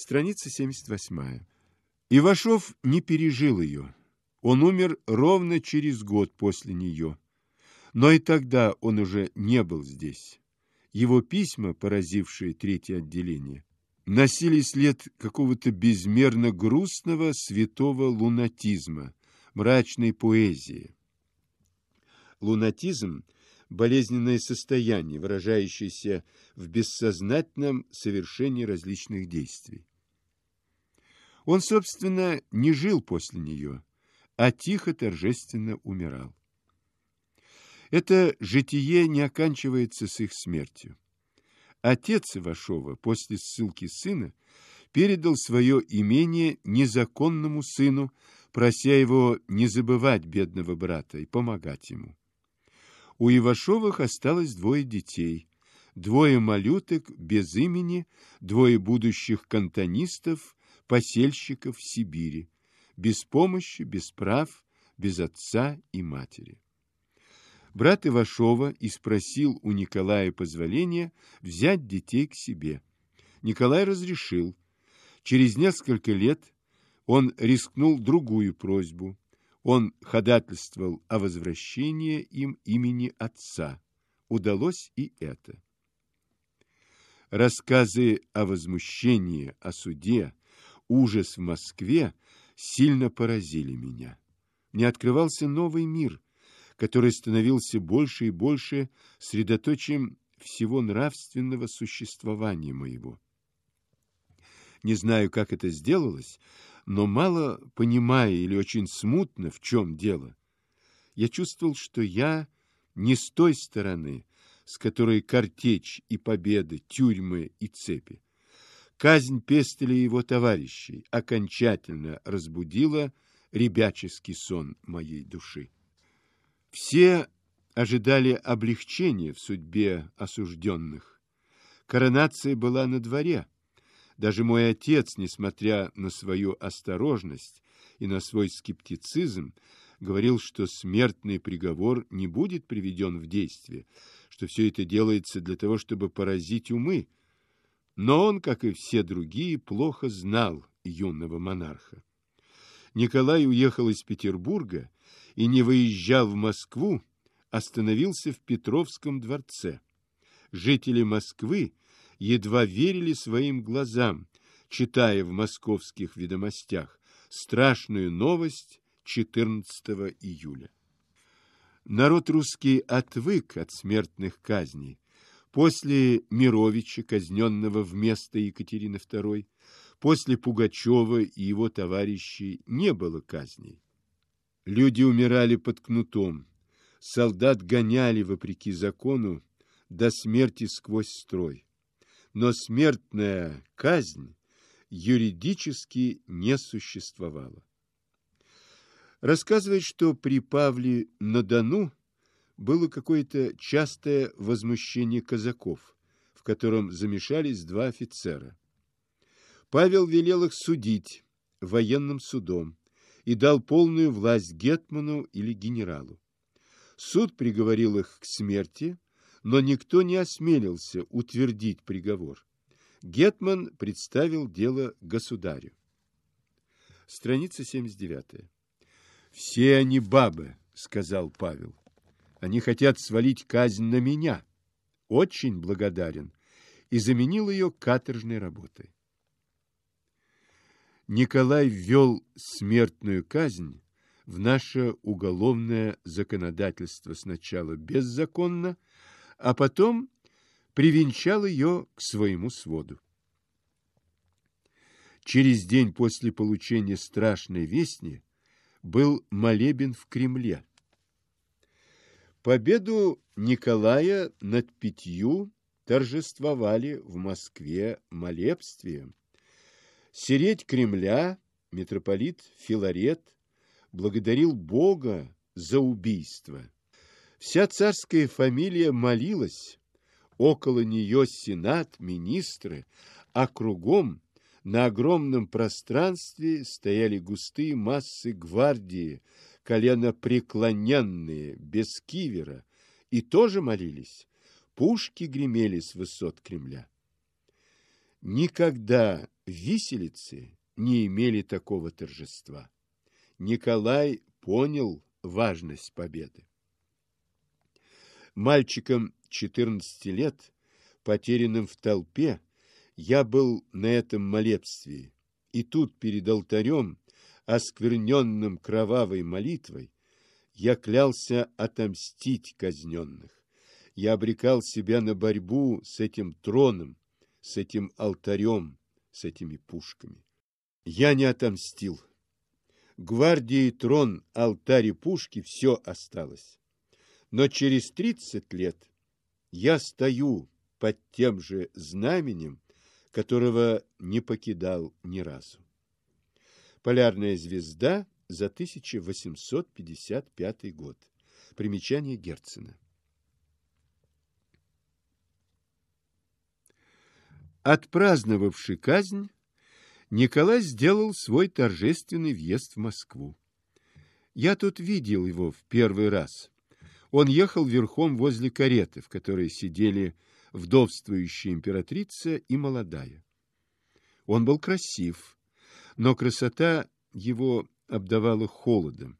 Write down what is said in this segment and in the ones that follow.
Страница 78. Ивашов не пережил ее. Он умер ровно через год после нее. Но и тогда он уже не был здесь. Его письма, поразившие третье отделение, носили след какого-то безмерно грустного святого лунатизма, мрачной поэзии. Лунатизм – болезненное состояние, выражающееся в бессознательном совершении различных действий. Он, собственно, не жил после нее, а тихо торжественно умирал. Это житие не оканчивается с их смертью. Отец Ивашова после ссылки сына передал свое имение незаконному сыну, прося его не забывать бедного брата и помогать ему. У Ивашовых осталось двое детей, двое малюток без имени, двое будущих кантонистов, посельщиков в Сибири, без помощи, без прав, без отца и матери. Брат Ивашова и спросил у Николая позволения взять детей к себе. Николай разрешил. Через несколько лет он рискнул другую просьбу. Он ходатайствовал о возвращении им имени отца. Удалось и это. Рассказы о возмущении, о суде, ужас в Москве сильно поразили меня. Мне открывался новый мир – который становился больше и больше средоточием всего нравственного существования моего. Не знаю, как это сделалось, но мало понимая или очень смутно, в чем дело, я чувствовал, что я не с той стороны, с которой картечь и победы, тюрьмы и цепи. Казнь Пестеля его товарищей окончательно разбудила ребяческий сон моей души. Все ожидали облегчения в судьбе осужденных. Коронация была на дворе. Даже мой отец, несмотря на свою осторожность и на свой скептицизм, говорил, что смертный приговор не будет приведен в действие, что все это делается для того, чтобы поразить умы. Но он, как и все другие, плохо знал юного монарха. Николай уехал из Петербурга и не выезжал в Москву, остановился в Петровском дворце. Жители Москвы едва верили своим глазам, читая в московских ведомостях страшную новость 14 июля. Народ русский отвык от смертных казней. После Мировича, казненного вместо Екатерины II, после Пугачева и его товарищей не было казней. Люди умирали под кнутом, солдат гоняли, вопреки закону, до смерти сквозь строй. Но смертная казнь юридически не существовала. Рассказывает, что при Павле на Дону было какое-то частое возмущение казаков, в котором замешались два офицера. Павел велел их судить военным судом, и дал полную власть гетману или генералу. Суд приговорил их к смерти, но никто не осмелился утвердить приговор. Гетман представил дело государю. Страница 79. «Все они бабы», — сказал Павел. «Они хотят свалить казнь на меня. Очень благодарен» и заменил ее каторжной работой. Николай ввел смертную казнь в наше уголовное законодательство сначала беззаконно, а потом привенчал ее к своему своду. Через день после получения страшной вестни был молебен в Кремле. Победу Николая над пятью торжествовали в Москве молебствием. Сереть Кремля митрополит Филарет благодарил Бога за убийство. Вся царская фамилия молилась, около нее сенат, министры, а кругом на огромном пространстве стояли густые массы гвардии, колено преклоненные, без кивера, и тоже молились. Пушки гремели с высот Кремля. Никогда виселицы не имели такого торжества. Николай понял важность победы. Мальчиком 14 лет, потерянным в толпе, я был на этом молебстве, и тут перед алтарем, оскверненным кровавой молитвой, я клялся отомстить казненных. Я обрекал себя на борьбу с этим троном, с этим алтарем, с этими пушками. Я не отомстил. Гвардии, трон, алтарь и пушки – все осталось. Но через тридцать лет я стою под тем же знаменем, которого не покидал ни разу. Полярная звезда за 1855 год. Примечание Герцена. Отпраздновавший казнь, Николай сделал свой торжественный въезд в Москву. Я тут видел его в первый раз. Он ехал верхом возле кареты, в которой сидели вдовствующая императрица и молодая. Он был красив, но красота его обдавала холодом.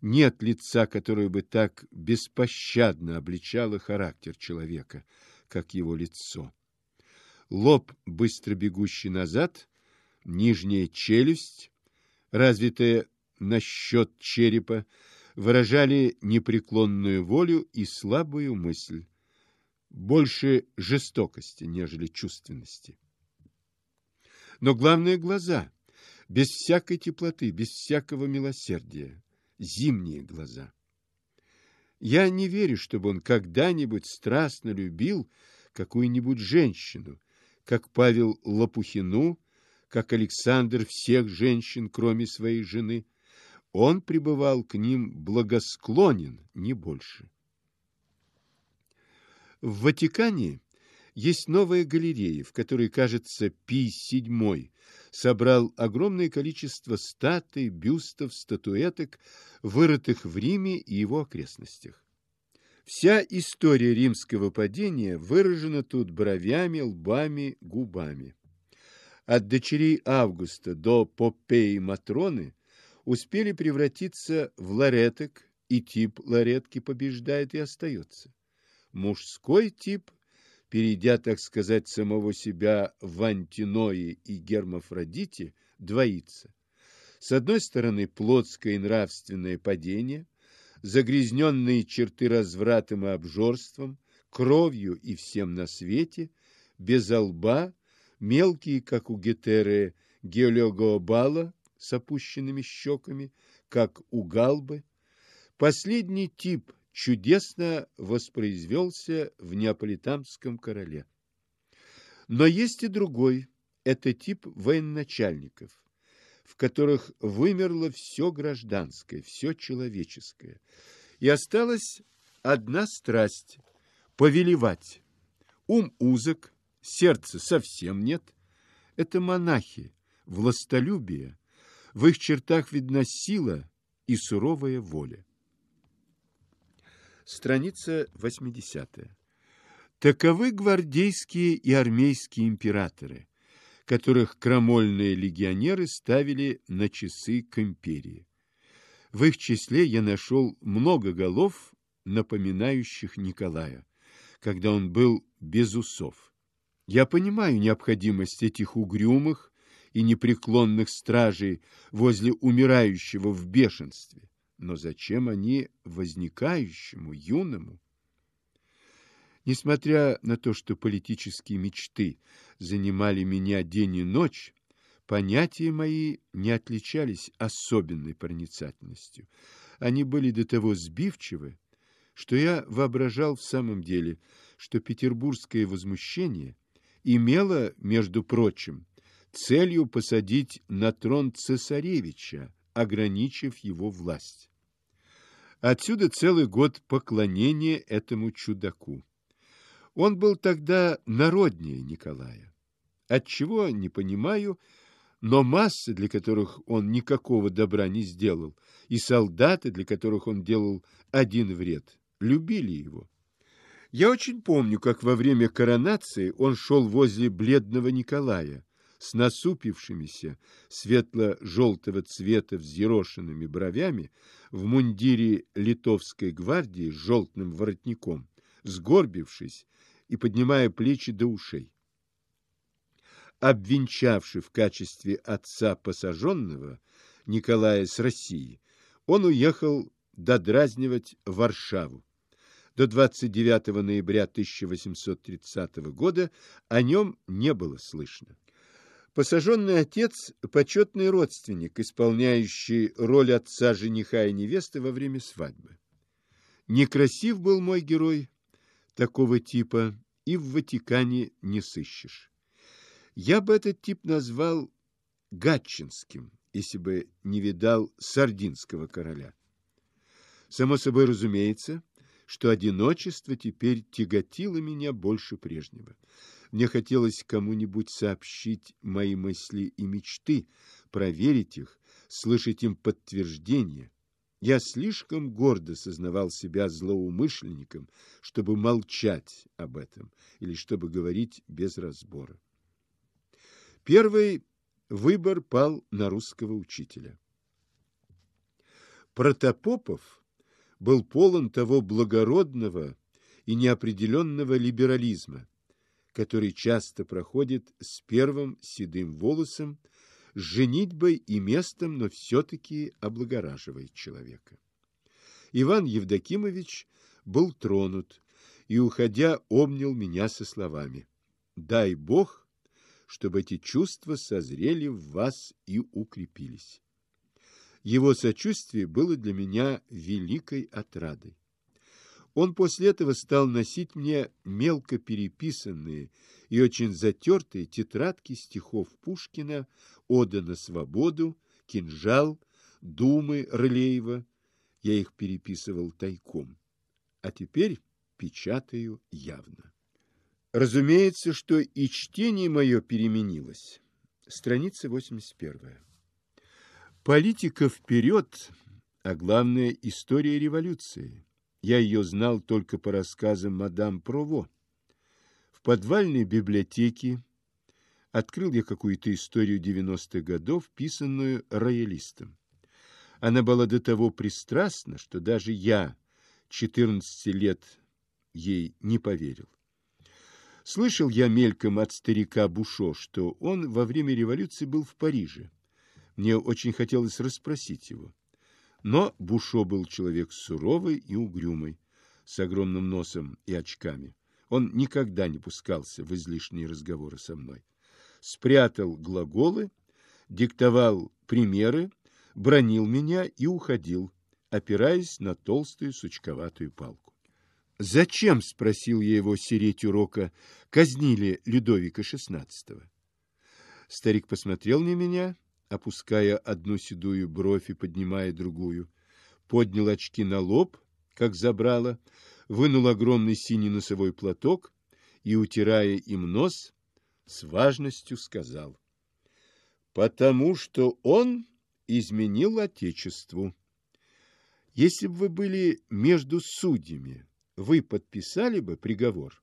Нет лица, которое бы так беспощадно обличало характер человека, как его лицо. Лоб, быстро бегущий назад, нижняя челюсть, развитая на счет черепа, выражали непреклонную волю и слабую мысль, больше жестокости, нежели чувственности. Но главное – глаза, без всякой теплоты, без всякого милосердия, зимние глаза. Я не верю, чтобы он когда-нибудь страстно любил какую-нибудь женщину, как Павел Лопухину, как Александр всех женщин, кроме своей жены. Он пребывал к ним благосклонен, не больше. В Ватикане есть новая галерея, в которой, кажется, Пий VII собрал огромное количество статуй, бюстов, статуэток, вырытых в Риме и его окрестностях. Вся история римского падения выражена тут бровями, лбами, губами. От дочерей Августа до Попеи Матроны успели превратиться в лареток, и тип ларетки побеждает и остается. Мужской тип, перейдя, так сказать, самого себя в антиное и гермафродите, двоится. С одной стороны, плотское и нравственное падение – загрязненные черты развратом и обжорством, кровью и всем на свете, без лба, мелкие, как у Гетеры, геолегообала с опущенными щеками, как у Галбы. Последний тип чудесно воспроизвелся в неаполитанском короле. Но есть и другой, это тип военачальников в которых вымерло все гражданское, все человеческое. И осталась одна страсть – повелевать. Ум узок, сердца совсем нет. Это монахи, властолюбие. В их чертах видна сила и суровая воля. Страница 80. Таковы гвардейские и армейские императоры – которых крамольные легионеры ставили на часы к империи. В их числе я нашел много голов, напоминающих Николая, когда он был без усов. Я понимаю необходимость этих угрюмых и непреклонных стражей возле умирающего в бешенстве, но зачем они возникающему, юному? Несмотря на то, что политические мечты занимали меня день и ночь, понятия мои не отличались особенной проницательностью. Они были до того сбивчивы, что я воображал в самом деле, что петербургское возмущение имело, между прочим, целью посадить на трон цесаревича, ограничив его власть. Отсюда целый год поклонения этому чудаку. Он был тогда народнее Николая. Отчего, не понимаю, но массы, для которых он никакого добра не сделал, и солдаты, для которых он делал один вред, любили его. Я очень помню, как во время коронации он шел возле бледного Николая, с насупившимися светло-желтого цвета взъерошенными бровями, в мундире литовской гвардии с желтым воротником, сгорбившись и поднимая плечи до ушей. Обвенчавший в качестве отца посаженного Николая с России, он уехал додразнивать Варшаву. До 29 ноября 1830 года о нем не было слышно. Посаженный отец – почетный родственник, исполняющий роль отца жениха и невесты во время свадьбы. Некрасив был мой герой такого типа, и в Ватикане не сыщешь. Я бы этот тип назвал Гатчинским, если бы не видал сардинского короля. Само собой разумеется, что одиночество теперь тяготило меня больше прежнего. Мне хотелось кому-нибудь сообщить мои мысли и мечты, проверить их, слышать им подтверждение. Я слишком гордо сознавал себя злоумышленником, чтобы молчать об этом или чтобы говорить без разбора. Первый выбор пал на русского учителя. Протопопов был полон того благородного и неопределенного либерализма, который часто проходит с первым седым волосом, с женитьбой и местом, но все-таки облагораживает человека. Иван Евдокимович был тронут и, уходя, обнял меня со словами «Дай Бог, чтобы эти чувства созрели в вас и укрепились». Его сочувствие было для меня великой отрадой. Он после этого стал носить мне мелко переписанные и очень затертые тетрадки стихов Пушкина, «Ода на свободу», «Кинжал», «Думы» Рылеева. Я их переписывал тайком. А теперь печатаю явно. Разумеется, что и чтение мое переменилось. Страница 81. Политика вперед, а главное – история революции. Я ее знал только по рассказам мадам Прово. В подвальной библиотеке открыл я какую-то историю 90-х годов, писанную роялистом. Она была до того пристрастна, что даже я, 14 лет, ей не поверил. Слышал я мельком от старика Бушо, что он во время революции был в Париже. Мне очень хотелось расспросить его. Но Бушо был человек суровый и угрюмый, с огромным носом и очками. Он никогда не пускался в излишние разговоры со мной. Спрятал глаголы, диктовал примеры, бронил меня и уходил, опираясь на толстую сучковатую палку. «Зачем, — спросил я его сереть урока, — казнили Людовика XVI?» Старик посмотрел на меня опуская одну седую бровь и поднимая другую, поднял очки на лоб, как забрало, вынул огромный синий носовой платок и, утирая им нос, с важностью сказал. «Потому что он изменил Отечеству. Если бы вы были между судьями, вы подписали бы приговор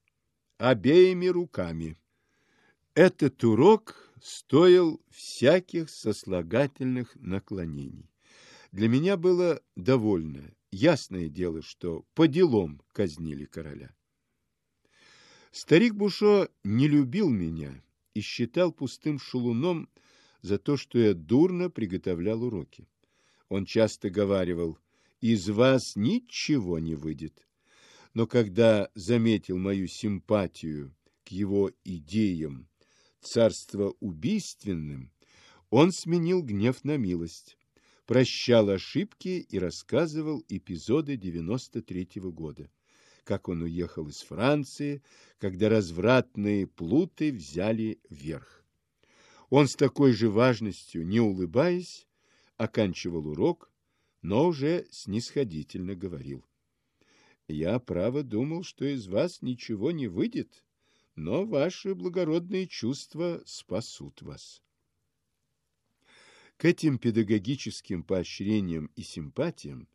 обеими руками». Этот урок стоил всяких сослагательных наклонений. Для меня было довольно ясное дело, что по делам казнили короля. Старик Бушо не любил меня и считал пустым шулуном за то, что я дурно приготовлял уроки. Он часто говаривал, из вас ничего не выйдет. Но когда заметил мою симпатию к его идеям царство убийственным, он сменил гнев на милость, прощал ошибки и рассказывал эпизоды 93-го года, как он уехал из Франции, когда развратные плуты взяли верх. Он с такой же важностью, не улыбаясь, оканчивал урок, но уже снисходительно говорил. «Я, право, думал, что из вас ничего не выйдет, но ваши благородные чувства спасут вас. К этим педагогическим поощрениям и симпатиям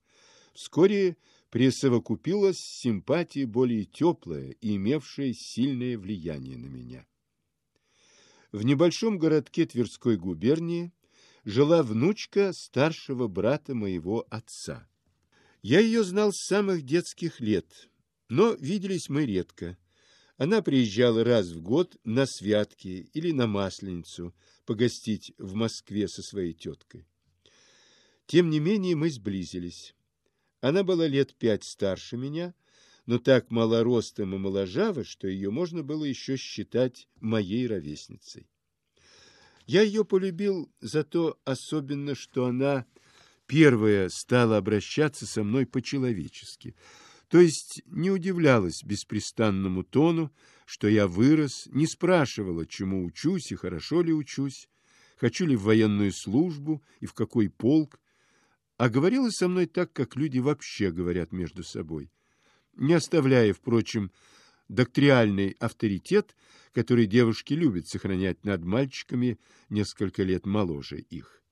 вскоре присовокупилась симпатия более теплая и имевшая сильное влияние на меня. В небольшом городке Тверской губернии жила внучка старшего брата моего отца. Я ее знал с самых детских лет, но виделись мы редко. Она приезжала раз в год на святки или на Масленицу погостить в Москве со своей теткой. Тем не менее мы сблизились. Она была лет пять старше меня, но так малоростом и моложава, что ее можно было еще считать моей ровесницей. Я ее полюбил за то особенно, что она первая стала обращаться со мной по-человечески, то есть не удивлялась беспрестанному тону, что я вырос, не спрашивала, чему учусь и хорошо ли учусь, хочу ли в военную службу и в какой полк, а говорила со мной так, как люди вообще говорят между собой, не оставляя, впрочем, доктриальный авторитет, который девушки любят сохранять над мальчиками несколько лет моложе их.